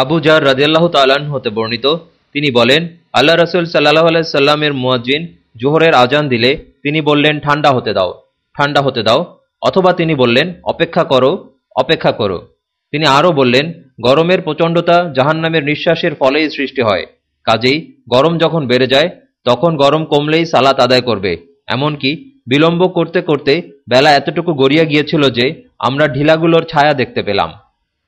Abu jar রাজিয়াল্লাহ তালান হতে বর্ণিত। তিনি বলেন, আল্লাহ রসুল সাল্লাহ আলাইসাল্লামের মুয়াজ্জিন জোহরের আজান দিলে তিনি বললেন, ঠান্ডা হতে দাও, ঠান্ডা হতে দাও। অথবা তিনি বললেন, অপেক্ষা করো অপেক্ষা করো। তিনি আরও বললেন, গরমের প্রচণ্ডতা জাহান্নামের নিঃশ্বাসের ফলেই সৃষ্টি হয়। কাজেই গরম যখন বেড়ে যায়, তখন গরম কমলেই সালাত আদায় করবে। এমনকি বিলম্ব করতে করতে বেলা এতটুকু গড়িয়ে গিয়েছিল যে আমরা ঢিলাগুলোর ছায়া দেখতে পেলাম।